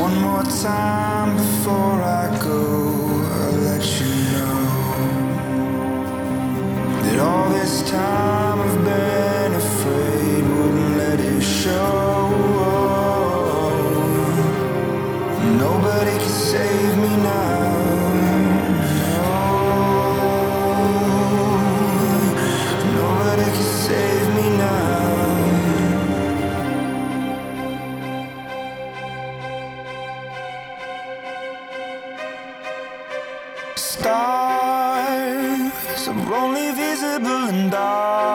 One more time before I go, I'll let you know that all this time I've been afraid wouldn't let it show. Nobody can save me now. Stars are only visible in darkness.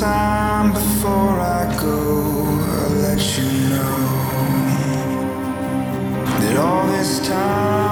time before I go, I'll let you know that all this time.